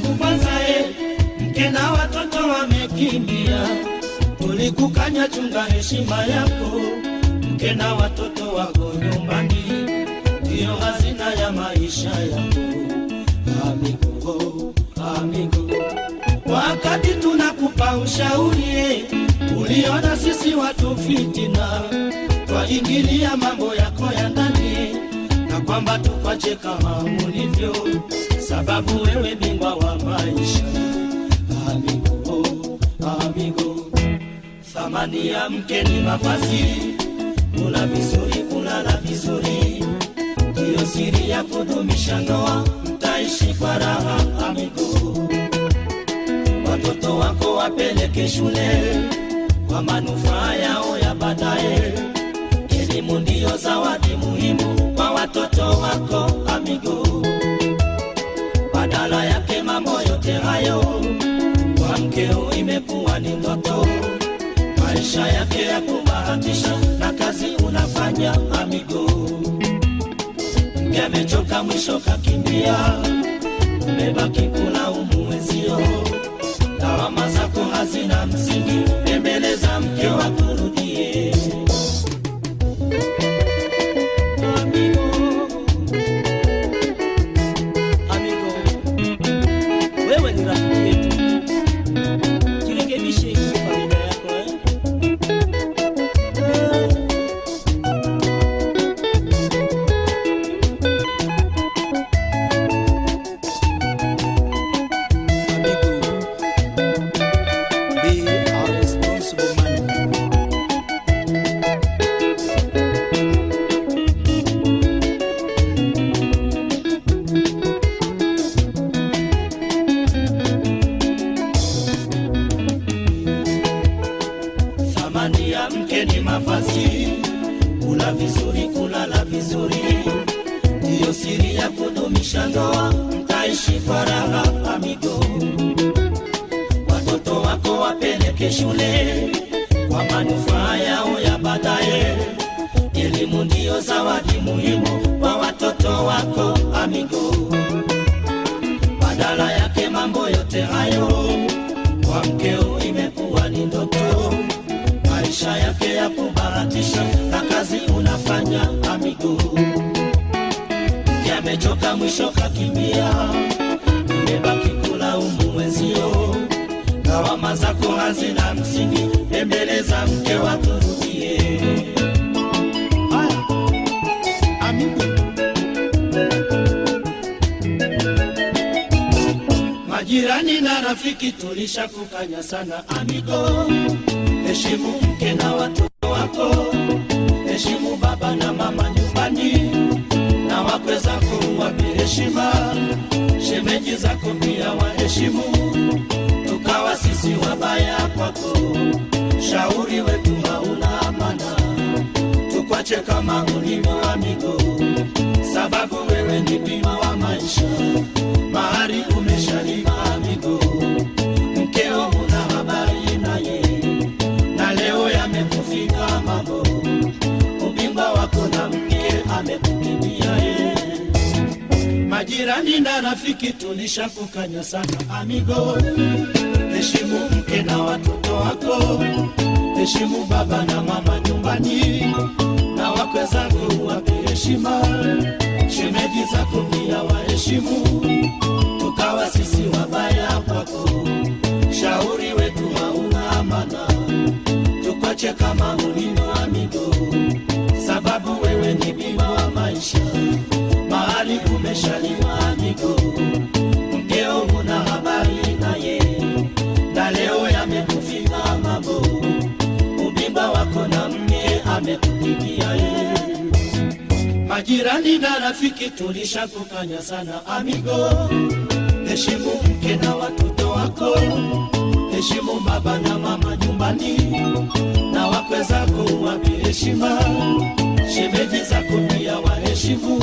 kwanzae, mke na watoto wamekimbia, tulikukanya chunga heshima yako, mke na watoto wako nyumbani, ndiyo hazina ya maisha yako. Amigo, amigo, wakati tunakupa ushauri, uliona sisi watu fitina, twaingilia mambo yako ya ndani na kwamba tukwache kama ulivyo, sababu wewe bingwa wa maisha. Amigo, amigo, thamani ya mke ni mavazi, kula vizuri, kulala vizuri, ndiyo siri ya kudumisha ndoa, mtaishi kwa raha. Amigo, watoto wako wapeleke shule kwa manufaa yao ya baadaye. Elimu ndiyo zawadi muhimu kwa watoto wako ni ndoto, maisha yake ya kubahatisha na kazi unafanya amigo. Mke amechoka mwisho kakimbia, umebaki kulaumu wenzio, lawama zako hazina msingi, mavazi, kula vizuri, kulala vizuri, ndiyo siri ya kudumisha ndoa, mtaishi kwa raha. Amigo, watoto wako wapeleke shule kwa manufaa yao ya baadaye. Elimu ndiyo zawadi muhimu kwa watoto wako amigo. Badala yake mambo yote hayo kwa mkeo ya kubahatisha na kazi unafanya amigo. miguu, amechoka mwisho kakimbia, umebaki kulaumu mwenzio, lawama zako hazina msingi, embeleza mke wakurudie. Majirani na rafiki tulishakukanya sana amigo, heshimu mke na watoto heshima, shemeji zako pia waheshimu, tukawa sisi wabaya kwako, shauri wetu hauna amana, tukwache kama ulivyo amigo, sababu wewe ni bima wa maisha. Mahari umeshalipa Majirani na rafiki tulishakukanya sana. Amigo, heshimu mke na watoto wako, heshimu baba na mama nyumbani, na wakwe zako wape heshima, shemeji zako pia waheshimu, tukawa sisi wabaya kwako, shauri wetu hauna amana, tukwache kama ulivyo amigo, sababu wewe mahali mwa amigo, mkeo huna habari naye, na leo yamekufika mambo, ubimba wako na mme amekukimbia. Majirani na rafiki tulishakukanya sana amigo, heshimu mke na watoto wako, heshimu baba na mama nyumbani, na wakwe zako wapi heshima, shemeji zako pia waheshimu,